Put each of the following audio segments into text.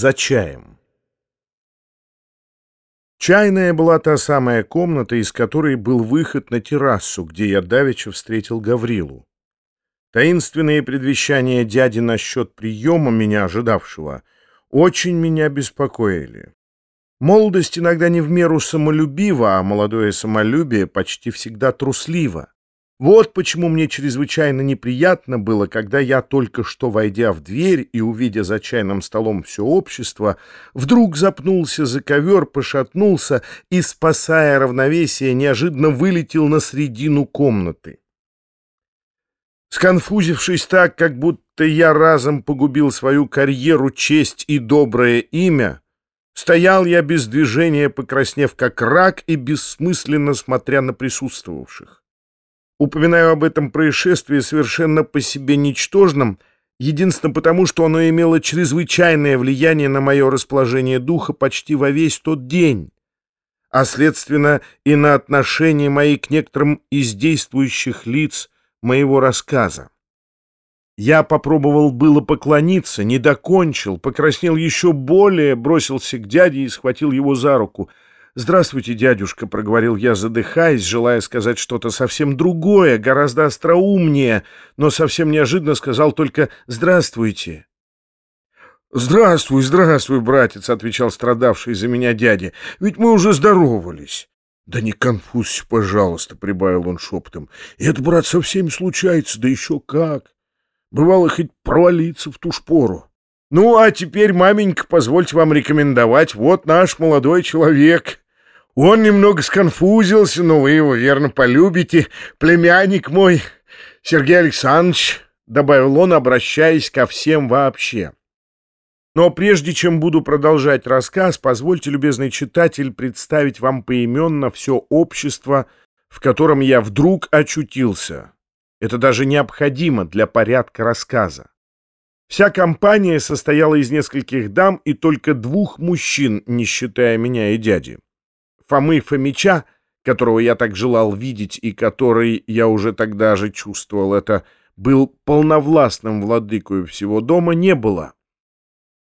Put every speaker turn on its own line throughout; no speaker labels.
за чаем. Чайная была та самая комната, из которой был выход на террасу, где я давеча встретил Гаврилу. Таинственные предвещания дяди насчет приема меня ожидавшего очень меня беспокоили. Молодость иногда не в меру самолюбива, а молодое самолюбие почти всегда трусливо. Вот почему мне чрезвычайно неприятно было, когда я, только что войдя в дверь и увидя за чайным столом все общество, вдруг запнулся за ковер, пошатнулся и, спасая равновесие, неожиданно вылетел на середину комнаты. Сконфузившись так, как будто я разом погубил свою карьеру, честь и доброе имя, стоял я без движения, покраснев как рак и бессмысленно смотря на присутствовавших. Упоминаю об этом происшествии совершенно по себе ничтожном, единственно потому, что оно имело чрезвычайное влияние на мое расположение духа почти во весь тот день, а, следственно, и на отношение мои к некоторым из действующих лиц моего рассказа. Я попробовал было поклониться, не докончил, покраснел еще более, бросился к дяде и схватил его за руку — «Здравствуйте, дядюшка», — проговорил я, задыхаясь, желая сказать что-то совсем другое, гораздо остроумнее, но совсем неожиданно сказал только «Здравствуйте». «Здравствуй, здравствуй, братец», — отвечал страдавший за меня дядя, — «ведь мы уже здоровались». «Да не конфузься, пожалуйста», — прибавил он шепотом. «Это, брат, со всеми случается, да еще как. Бывало хоть провалиться в ту шпору». Ну, а теперь, маменька, позвольте вам рекомендовать. Вот наш молодой человек. Он немного сконфузился, но вы его верно полюбите. Племянник мой, Сергей Александрович, — добавил он, обращаясь ко всем вообще. Но прежде чем буду продолжать рассказ, позвольте, любезный читатель, представить вам поименно все общество, в котором я вдруг очутился. Это даже необходимо для порядка рассказа. Вся компания состояла из нескольких дам и только двух мужчин, не считая меня и дяди. Фомы Фомича, которого я так желал видеть и который, я уже тогда же чувствовал это, был полновластным владыкою всего дома, не было.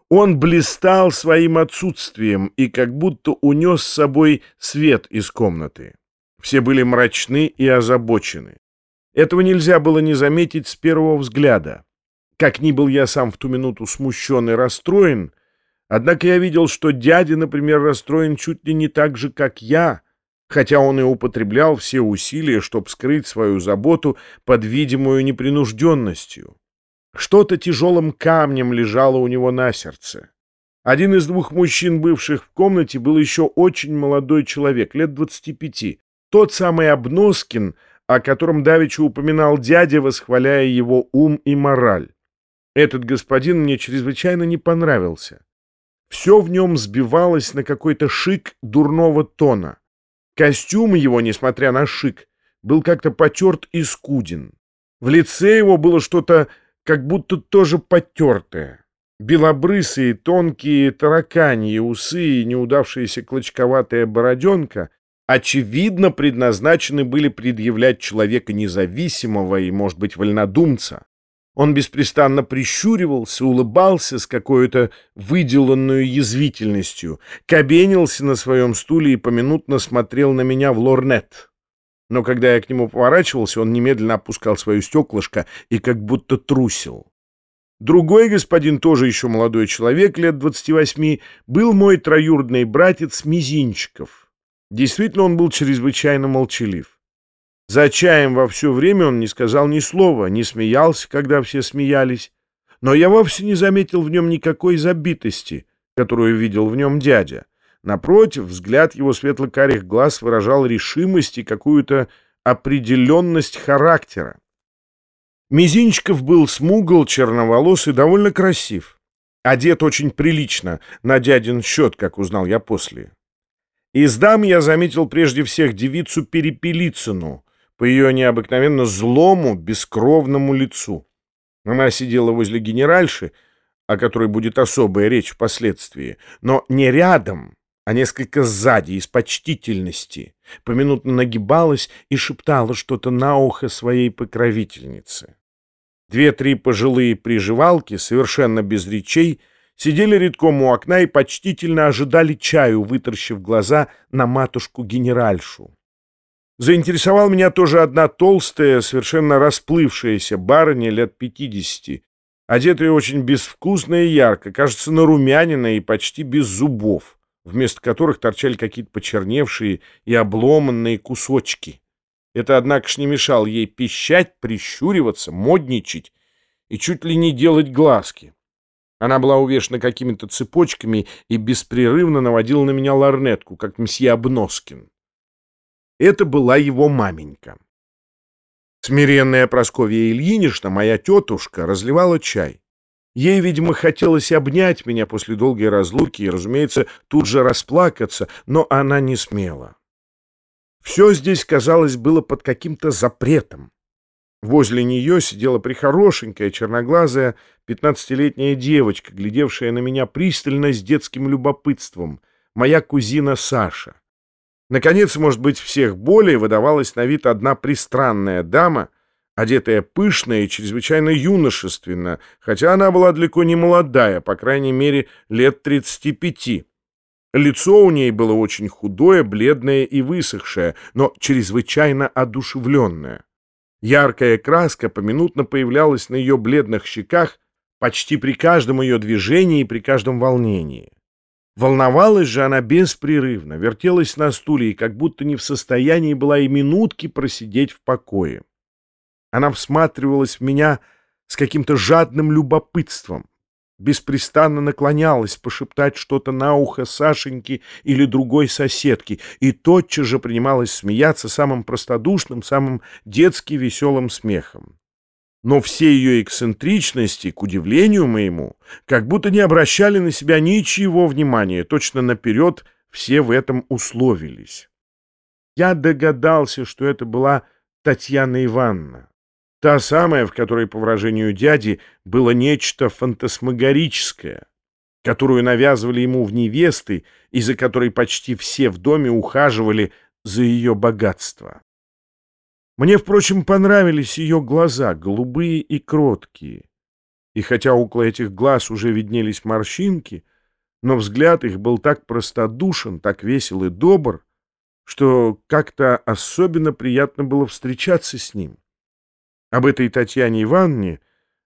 Он блистал своим отсутствием и как будто унес с собой свет из комнаты. Все были мрачны и озабочены. Этого нельзя было не заметить с первого взгляда. Как ни был я сам в ту минуту смущен и расстроен, однако я видел, что дядя, например, расстроен чуть ли не так же, как я, хотя он и употреблял все усилия, чтобы скрыть свою заботу под видимую непринужденностью. Что-то тяжелым камнем лежало у него на сердце. Один из двух мужчин, бывших в комнате, был еще очень молодой человек, лет двадцати пяти. Тот самый Обноскин, о котором Давича упоминал дядя, восхваляя его ум и мораль. Этот господин мне чрезвычайно не понравился. Все в нем сбивалось на какой-то шик дурного тона. Костюм его, несмотря на шик, был как-то потерт и скуден. В лице его было что-то как будто тоже потертое. Белобрысые, тонкие тараканьи усы и неудавшаяся клочковатая бороденка очевидно предназначены были предъявлять человека независимого и, может быть, вольнодумца. Он беспрестанно прищуривался, улыбался с какой-то выделанной язвительностью, кабенился на своем стуле и поминутно смотрел на меня в лорнет. Но когда я к нему поворачивался, он немедленно опускал свое стеклышко и как будто трусил. Другой господин, тоже еще молодой человек, лет 28, был мой троюродный братец Мизинчиков. Действительно, он был чрезвычайно молчалив. За чаем во все время он не сказал ни слова, не смеялся, когда все смеялись. Но я вовсе не заметил в нем никакой забитости, которую видел в нем дядя. Напротив, взгляд его светло-карих глаз выражал решимость и какую-то определенность характера. Мизинчиков был смугл, черноволос и довольно красив. Одет очень прилично, на дядин счет, как узнал я после. Из дам я заметил прежде всех девицу Перепелицыну, по ее необыкновенно злому, бескровному лицу. Она сидела возле генеральши, о которой будет особая речь впоследствии, но не рядом, а несколько сзади, из почтительности, поминутно нагибалась и шептала что-то на ухо своей покровительнице. Две-три пожилые приживалки, совершенно без речей, сидели редком у окна и почтительно ожидали чаю, вытаращив глаза на матушку-генеральшу. Заинтересовал меня тоже одна толстая, совершенно расплывшаяся барыня лет пятидесяти, одетая очень безвкусно и ярко, кажется, нарумянина и почти без зубов, вместо которых торчали какие-то почерневшие и обломанные кусочки. Это, однако ж, не мешало ей пищать, прищуриваться, модничать и чуть ли не делать глазки. Она была увешана какими-то цепочками и беспрерывно наводила на меня ларнетку, как мсье Обноскин. Это была его маменька. Смиренная Прасковья Ильинична, моя тетушка, разливала чай. Ей, видимо, хотелось обнять меня после долгой разлуки и, разумеется, тут же расплакаться, но она не смела. Все здесь, казалось, было под каким-то запретом. Возле нее сидела прихорошенькая, черноглазая, пятнадцатилетняя девочка, глядевшая на меня пристально с детским любопытством, моя кузина Саша. Наконец, может быть, всех более выдавалась на вид одна пристранная дама, одетая пышно и чрезвычайно юношественно, хотя она была далеко не молодая, по крайней мере, лет тридцати пяти. Лицо у ней было очень худое, бледное и высохшее, но чрезвычайно одушевленное. Яркая краска поминутно появлялась на ее бледных щеках почти при каждом ее движении и при каждом волнении. Волновалась же она беспрерывно, вертелась на стуле и как будто не в состоянии была и минутки просидеть в покое. Она всматривалась в меня с каким-то жадным любопытством, беспрестанно наклонялась пошептать что-то на ухо Сашеньки или другой соседки и тотчас же принималась смеяться самым простодушным, самым детски веселым смехом. Но все ее эксцентричности, к удивлению моему, как будто не обращали на себя ничего внимания, точно наперед все в этом условились. Я догадался, что это была Татьяна Ивановна. Та самая, в которой, по выражению дяди, было нечто фантасмагорическое, которую навязывали ему в невесты и за которой почти все в доме ухаживали за ее богатство. Мне, впрочем, понравились ее глаза, голубые и кроткие. И хотя около этих глаз уже виднелись морщинки, но взгляд их был так простодушен, так весел и добр, что как-то особенно приятно было встречаться с ним. Об этой Татьяне Ивановне,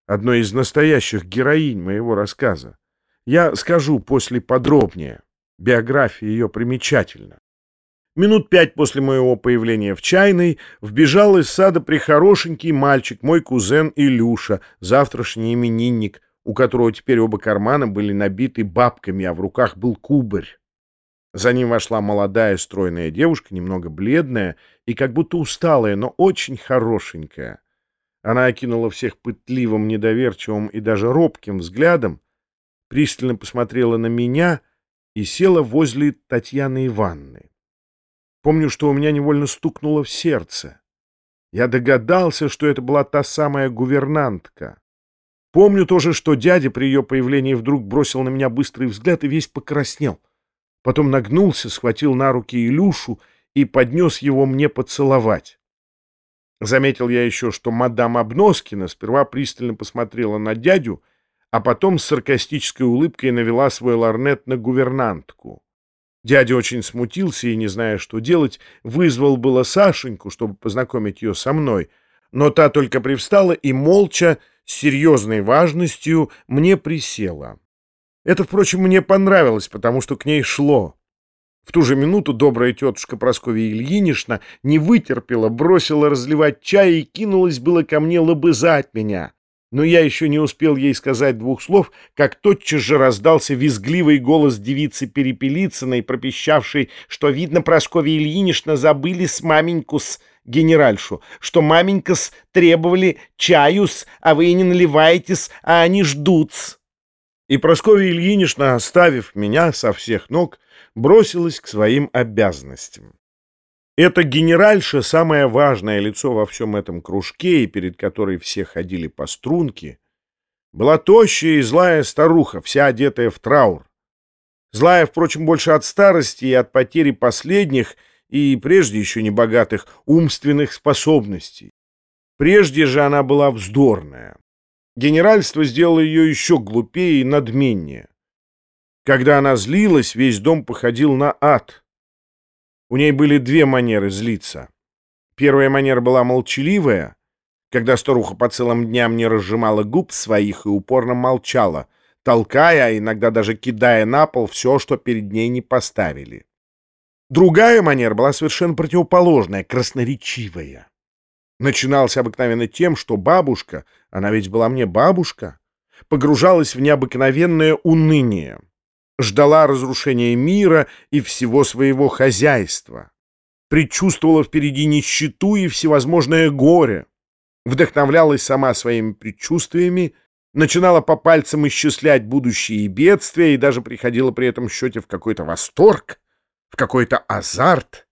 одной из настоящих героинь моего рассказа, я скажу после подробнее. Биография ее примечательна. Минут пять после моего появления в чайной вбежал из сада прихорошенький мальчик, мой кузен Илюша, завтрашний именинник, у которого теперь оба кармана были набиты бабками, а в руках был кубарь. За ним вошла молодая стройная девушка, немного бледная и как будто усталая, но очень хорошенькая. Она окинула всех пытливым, недоверчивым и даже робким взглядом, пристально посмотрела на меня и села возле Татьяны Ивановны. Помню, что у меня невольно стукнуло в сердце. Я догадался, что это была та самая гувернантка. Помню тоже, что дядя при ее появлении вдруг бросил на меня быстрый взгляд и весь покраснел. Потом нагнулся, схватил на руки Илюшу и поднес его мне поцеловать. Заметил я еще, что мадам Обноскина сперва пристально посмотрела на дядю, а потом с саркастической улыбкой навела свой ларнет на гувернантку. Дядя очень смутился и, не зная, что делать, вызвал было Сашеньку, чтобы познакомить ее со мной, но та только привстала и молча, с серьезной важностью, мне присела. Это, впрочем, мне понравилось, потому что к ней шло. В ту же минуту добрая тетушка Прасковья Ильинична не вытерпела, бросила разливать чай и кинулась было ко мне лобызать меня. Но я еще не успел ей сказать двух слов, как тотчас же раздался визгливый голос девицы Перепелицыной, пропищавшей, что, видно, Прасковья Ильинична забыли с маменьку-с генеральшу, что маменька-с требовали чаю-с, а вы не наливаетесь, а они ждут-с. И Прасковья Ильинична, оставив меня со всех ног, бросилась к своим обязанностям. Эта генеральша, самое важное лицо во всем этом кружке, и перед которой все ходили по струнке, была тощая и злая старуха, вся одетая в траур. Злая, впрочем, больше от старости и от потери последних и прежде еще не богатых умственных способностей. Прежде же она была вздорная. Генеральство сделало ее еще глупее и надменнее. Когда она злилась, весь дом походил на ад. У ней были две манеры злиться. Первая манера была молчаливая, когда старуха по целым дням не разжимала губ своих и упорно молчала, толкая, а иногда даже кидая на пол все, что перед ней не поставили. Другая манера была совершенно противоположная, красноречивая. Начиналась обыкновенно тем, что бабушка, она ведь была мне бабушка, погружалась в необыкновенное уныние, ждала разрушения мира и всего своего хозяйства, предчувствовала впереди нищету и всевозможное горе, вдохновлялась сама своими предчувствиями, начинала по пальцам исчислять будущие бедствия и даже приходила при этом счете в какой-то восторг, в какой-то азарт.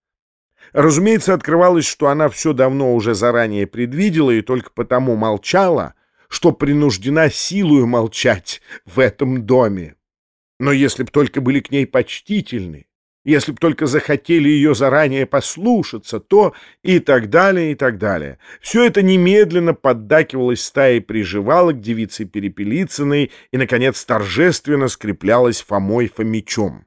Разумеется, открывалось, что она все давно уже заранее предвидела и только потому молчала, что принуждена силою молчать в этом доме. Но если б только были к ней почтительны, если б только захотели ее заранее послушаться, то и так далее, и так далее. Все это немедленно поддакивалось стаей приживалок девицы Перепелицыной и, наконец, торжественно скреплялось Фомой Фомичом.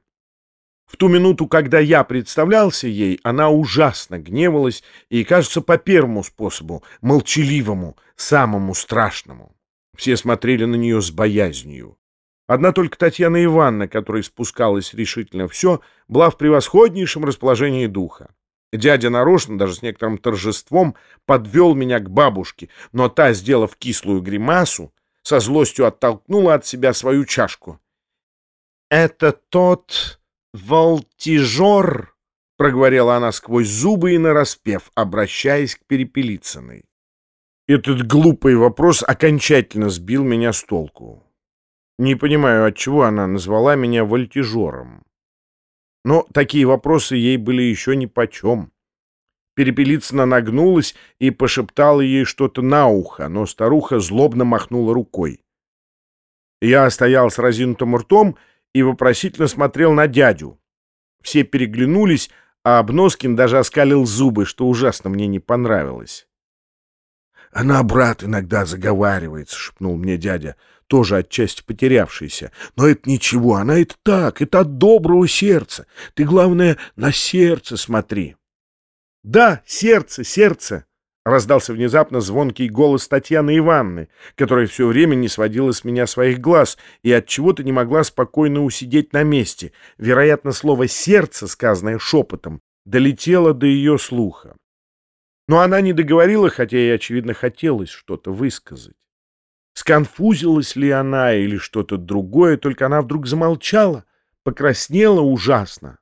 В ту минуту, когда я представлялся ей, она ужасно гневалась и, кажется, по первому способу, молчаливому, самому страшному. Все смотрели на нее с боязнью. Одна только Татьяна Ивановна, которая спускалась решительно все, была в превосходнейшем расположении духа. Дядя нарочно, даже с некоторым торжеством, подвел меня к бабушке, но та, сделав кислую гримасу, со злостью оттолкнула от себя свою чашку. «Это тот...» «Волтижер!» — проговорила она сквозь зубы и нараспев, обращаясь к Перепелицыной. Этот глупый вопрос окончательно сбил меня с толку. Не понимаю, отчего она назвала меня вольтижером. Но такие вопросы ей были еще нипочем. Перепелицына нагнулась и пошептала ей что-то на ухо, но старуха злобно махнула рукой. Я стоял с разинутым ртом и вопросительно смотрел на дядю. Все переглянулись, а Обноскин даже оскалил зубы, что ужасно мне не понравилось. «Она, брат, иногда заговаривается», — шепнул мне дядя, тоже отчасти потерявшийся. «Но это ничего, она это так, это от доброго сердца. Ты, главное, на сердце смотри». «Да, сердце, сердце», Раздался внезапно звонкий голос Татьяны Ивановны, которая все время не сводила с меня своих глаз и от чего то не могла спокойно усидеть на месте. Вероятно, слово «сердце», сказанное шепотом, долетело до ее слуха. Но она не договорила, хотя ей, очевидно, хотелось что-то высказать. Сконфузилась ли она или что-то другое, только она вдруг замолчала, покраснела ужасно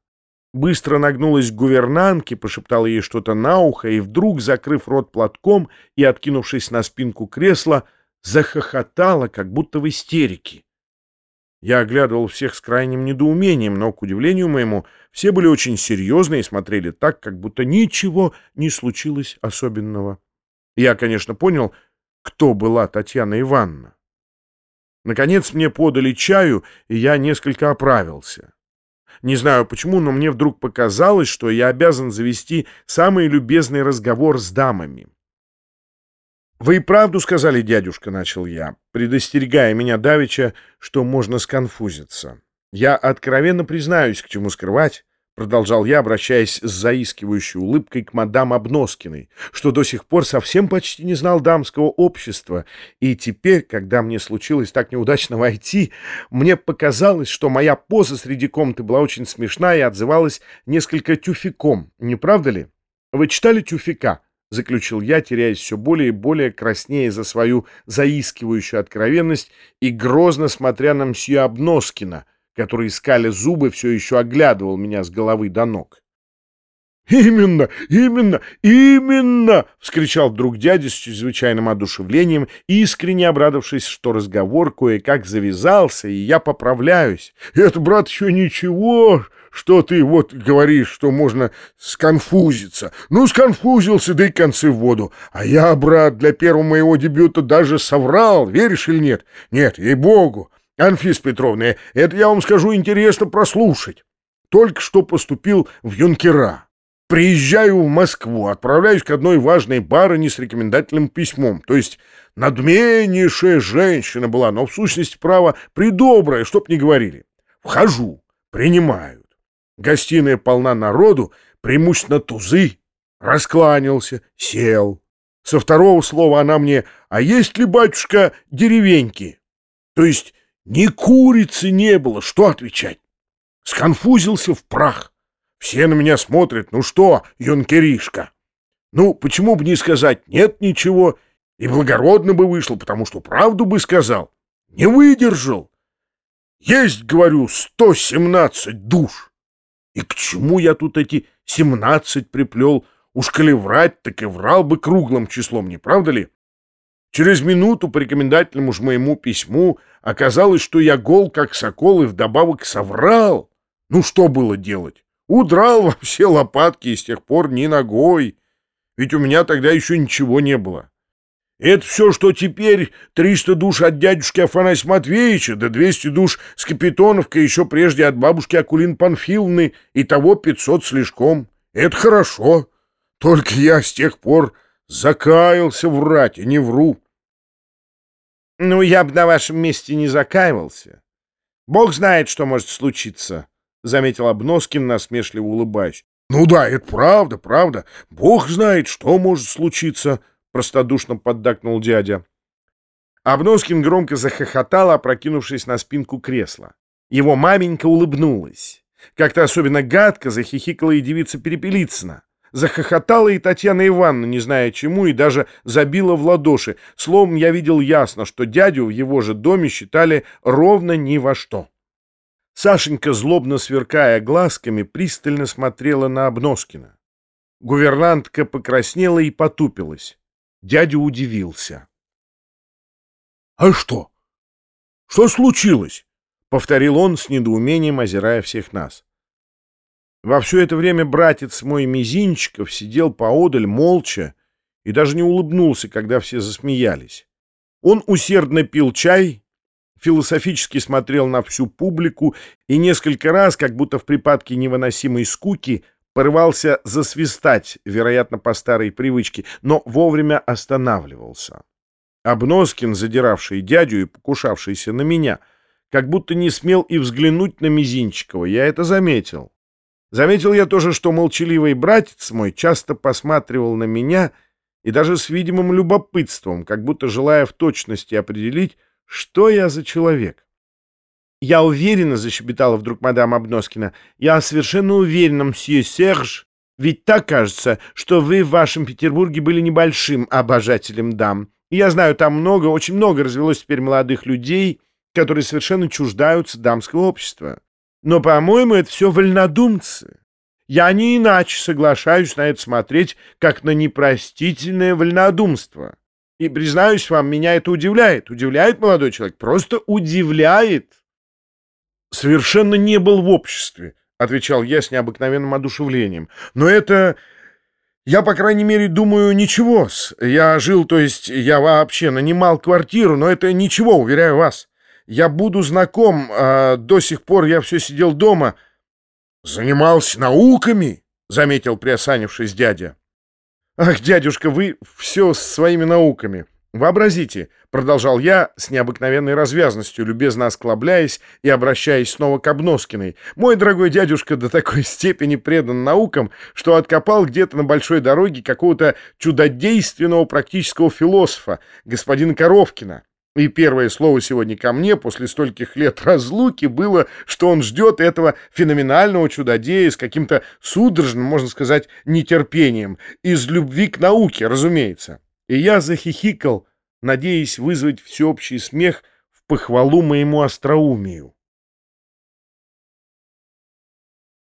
быстро нагнулась к гувернантке, пошептала ей что-то на ухо и вдруг, закрыв рот платком и откинувшись на спинку кресла, захохотала, как будто в истерике. Я оглядывал всех с крайним недоумением, но, к удивлению моему, все были очень серьезны и смотрели так, как будто ничего не случилось особенного. Я, конечно, понял, кто была Татьяна Ивановна. Наконец мне подали чаю, и я несколько оправился. Не знаю почему, но мне вдруг показалось, что я обязан завести самый любезный разговор с дамами. «Вы и правду сказали, дядюшка», — начал я, предостерегая меня давеча, что можно сконфузиться. «Я откровенно признаюсь, к чему скрывать. — продолжал я, обращаясь с заискивающей улыбкой к мадам Обноскиной, что до сих пор совсем почти не знал дамского общества, и теперь, когда мне случилось так неудачно войти, мне показалось, что моя поза среди комнаты была очень смешна и отзывалась несколько тюфиком, не правда ли? Вы читали тюфика? — заключил я, теряясь все более и более краснее за свою заискивающую откровенность и грозно смотря на мсье Обноскина — который, искали зубы, все еще оглядывал меня с головы до ног. «Именно, именно, именно!» — вскричал вдруг дядя с чрезвычайным одушевлением, искренне обрадовавшись, что разговор кое-как завязался, и я поправляюсь. «Это, брат, еще ничего, что ты вот говоришь, что можно сконфузиться. Ну, сконфузился, да и концы в воду. А я, брат, для первого моего дебюта даже соврал, веришь или нет? Нет, ей-богу. Анфис Петровна, это я вам скажу интересно прослушать. Только что поступил в юнкера. Приезжаю в Москву, отправляюсь к одной важной барыне с рекомендательным письмом. То есть надменнейшая женщина была, но в сущности, право, придобрая, чтоб не говорили. Вхожу, принимают. Гостиная полна народу, преимущественно тузы. Раскланялся, сел. Со второго слова она мне, а есть ли, батюшка, деревеньки? То есть ни курицы не было, что отвечать? Сконфузился в прах. Все на меня смотрят, ну что, юнкеришка? Ну, почему бы не сказать «нет ничего», и благородно бы вышло, потому что правду бы сказал. Не выдержал. Есть, говорю, 117 душ. И к чему я тут эти 17 приплел? Уж коли врать, так и врал бы круглым числом, не правда ли? Через минуту по рекомендательному ж моему письму оказалось, что я гол, как сокол, и вдобавок соврал. Ну, что было делать? Удрал во все лопатки и с тех пор ни ногой. Ведь у меня тогда еще ничего не было. Это все, что теперь 300 душ от дядюшки Афанасия Матвеевича, да 200 душ с Капитоновкой, еще прежде от бабушки Акулин Панфиловны, и того 500 слишком. Это хорошо. Только я с тех пор закаялся врать и не вру.
Ну, я бы на вашем месте не закаивался. Бог знает, что может случиться, — заметил Обноскин, насмешливо улыбаясь.
Ну да, это правда, правда. Бог знает, что может случиться, — простодушно поддакнул дядя.
Обноскин громко захохотал, опрокинувшись на спинку кресла. Его маменька улыбнулась. Как-то особенно гадко захихикала и девица Перепелицына. Захохотала и Татьяна Ивановна, не зная чему, и даже забила в ладоши. Словом, я видел ясно, что дядю в его же доме считали ровно ни во что. Сашенька, злобно сверкая глазками, пристально смотрела на Обноскина. Гувернантка покраснела и потупилась. Дядя удивился.
— А что? Что случилось? — повторил он с недоумением, озирая всех нас.
Во все это время братец мой Мизинчиков сидел поодаль молча и даже не улыбнулся, когда все засмеялись. Он усердно пил чай, философически смотрел на всю публику и несколько раз, как будто в припадке невыносимой скуки, порывался засвистать, вероятно, по старой привычке, но вовремя останавливался. Обноскин, задиравший дядю и покушавшийся на меня, как будто не смел и взглянуть на Мизинчикова, я это заметил. Заметил я тоже, что молчаливый братец мой часто посматривал на меня и даже с видимым любопытством, как будто желая в точности определить, что я за человек. «Я уверена», — защебетала вдруг мадам Обноскина, — «я совершенно уверена, мсье Серж, ведь так кажется, что вы в вашем Петербурге были небольшим обожателем дам. Я знаю, там много, очень много развелось теперь молодых людей, которые совершенно чуждаются дамского общества. Но, по-моему, это все вольнодумцы. Я не иначе соглашаюсь на это смотреть, как на непростительное вольнодумство. И, признаюсь вам, меня это удивляет. Удивляет, молодой человек, просто удивляет.
Совершенно не был в обществе, отвечал я с необыкновенным одушевлением. Но это... Я, по крайней мере, думаю, ничего. Я жил, то есть я вообще нанимал квартиру, но это ничего, уверяю вас я буду знаком, а до сих пор я все сидел дома. Занимался науками, заметил приосанившись дядя. Ах, дядюшка, вы все с своими науками. Вообразите, продолжал я с необыкновенной развязностью, любезно осклабляясь и обращаясь снова к Обноскиной. Мой дорогой дядюшка до такой степени предан наукам, что откопал где-то на большой дороге какого-то чудодейственного практического философа, господина Коровкина. И первое слово сегодня ко мне после стольких лет разлуки было, что он ждет этого феноменального чудодея с каким-то судорожным, можно сказать, нетерпением, из любви к науке, разумеется. И я захихикал, надеясь вызвать всеобщий смех в похвалу моему остроумию.